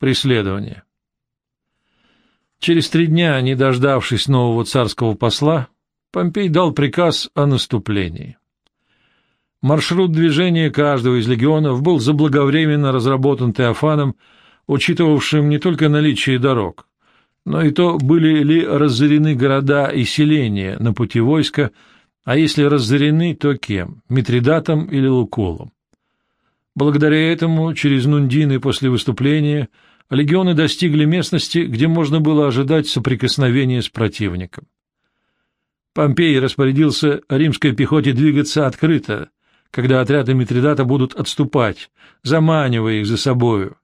Преследование. Через три дня, не дождавшись нового царского посла, Помпей дал приказ о наступлении. Маршрут движения каждого из легионов был заблаговременно разработан Теофаном, учитывавшим не только наличие дорог, но и то, были ли разорены города и селения на пути войска, а если разорены, то кем – Митридатом или Лукулом. Благодаря этому через Нундины после выступления – легионы достигли местности, где можно было ожидать соприкосновения с противником. Помпей распорядился римской пехоте двигаться открыто, когда отряды Митридата будут отступать, заманивая их за собою,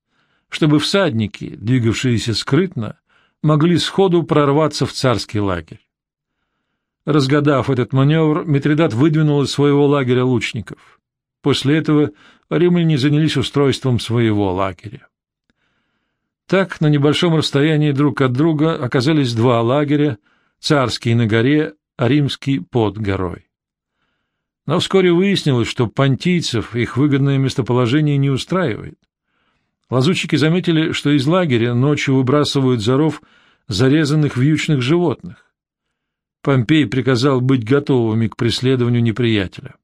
чтобы всадники, двигавшиеся скрытно, могли сходу прорваться в царский лагерь. Разгадав этот маневр, Митридат выдвинул из своего лагеря лучников. После этого римляне занялись устройством своего лагеря. Так, на небольшом расстоянии друг от друга оказались два лагеря, царский на горе, а римский под горой. Но вскоре выяснилось, что понтийцев их выгодное местоположение не устраивает. Лазутчики заметили, что из лагеря ночью выбрасывают за ров зарезанных вьючных животных. Помпей приказал быть готовыми к преследованию неприятеля.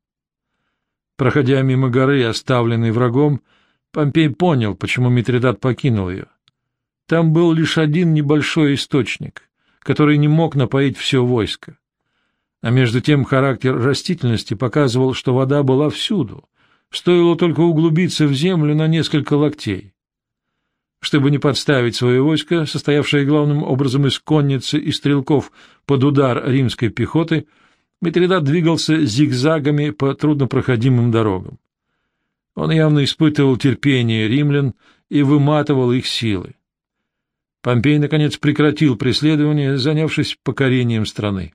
Проходя мимо горы, оставленной врагом, Помпей понял, почему Митридат покинул ее. Там был лишь один небольшой источник, который не мог напоить все войско. А между тем характер растительности показывал, что вода была всюду, стоило только углубиться в землю на несколько локтей. Чтобы не подставить свое войско, состоявшее главным образом из конницы и стрелков под удар римской пехоты, Митридат двигался зигзагами по труднопроходимым дорогам. Он явно испытывал терпение римлян и выматывал их силы. Помпей, наконец, прекратил преследование, занявшись покорением страны.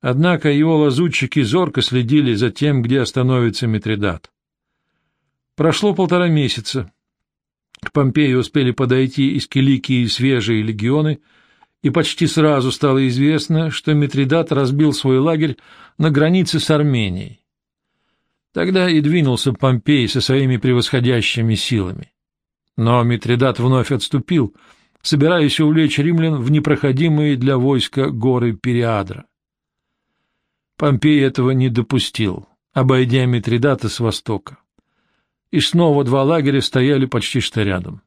Однако его лазутчики зорко следили за тем, где остановится Митридат. Прошло полтора месяца. К Помпею успели подойти из Киликии свежие легионы, и почти сразу стало известно, что Митридат разбил свой лагерь на границе с Арменией. Тогда и двинулся Помпей со своими превосходящими силами. Но Митридат вновь отступил — собираясь увлечь римлян в непроходимые для войска горы Периадра. Помпей этого не допустил, обойдя Митридата с востока. И снова два лагеря стояли почти что рядом.